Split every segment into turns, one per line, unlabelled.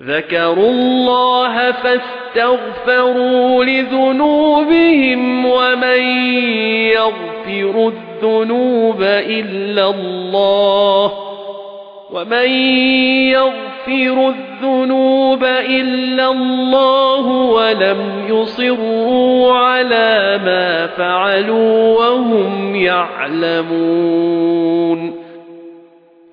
ذكروا الله فاستغفروا لذنوبهم ومن يغفر الذنوب إلا الله ومن يغفر الذنوب إلا الله ولم يصروا على ما فعلوا وهم يعلمون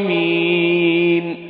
الظالمين